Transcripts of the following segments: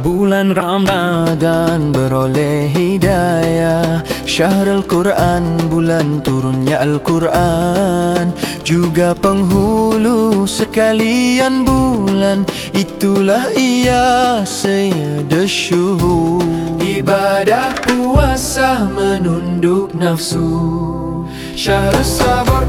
Bulan Ramadan beroleh hidayah. Syahrul Quran bulan turunnya Al-Quran. Juga penghulu sekalian bulan Itulah ia Sayyid Syuhur Ibadah puasa menunduk nafsu Syahrul sabar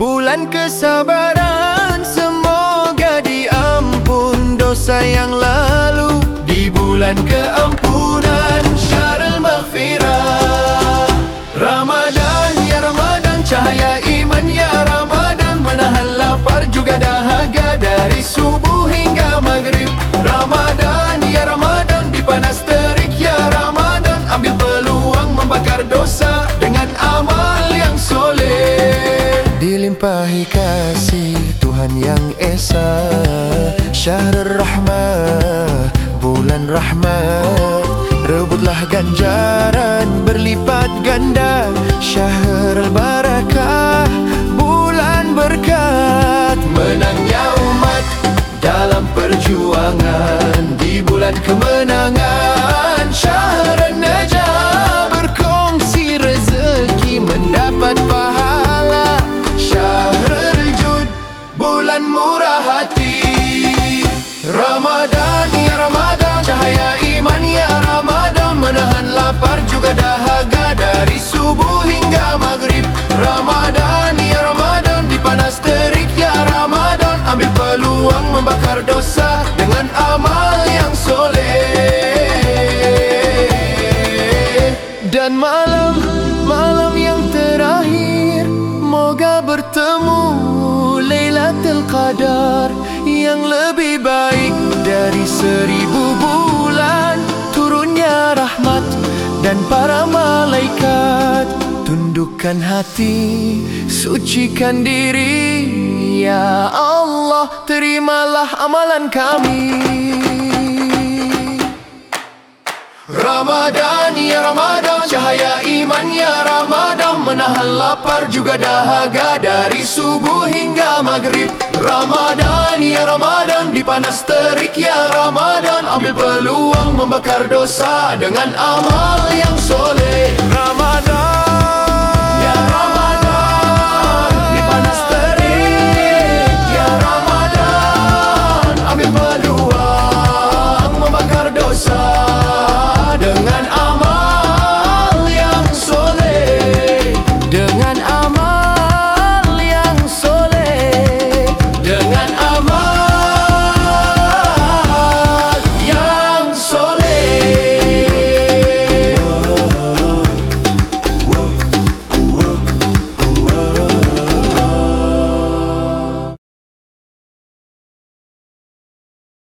Bulan kesabaran Semoga diampun dosa yang lalu. Di bulan keampunan Syahrul maghfirah. Ramadan ya Ramadan Cahaya iman ya Ramadan. Menahan lapar juga dahaga Dari subuh kasih Tuhan yang Esa. Syahrul Rahmah Bulan Rahmat Rebutlah ganjaran Berlipat ganda. Syahrul Barakah membakar dosa Dengan amal yang soleh. Dan malam, malam yang terakhir Moga bertemu Lailatul Qadar Yang lebih baik dari seribu bulan. Turunnya rahmat dan para malaikat Tundukkan hati, sucikan diri Ya Allah, terimalah amalan kami. Ramadan ya Ramadan Cahaya iman ya Ramadan. Menahan lapar juga dahaga Dari subuh hingga maghrib. Ramadan ya Ramadan Dipanas terik ya Ramadan. Ambil peluang membakar dosa Dengan amal yang soleh. Ramadan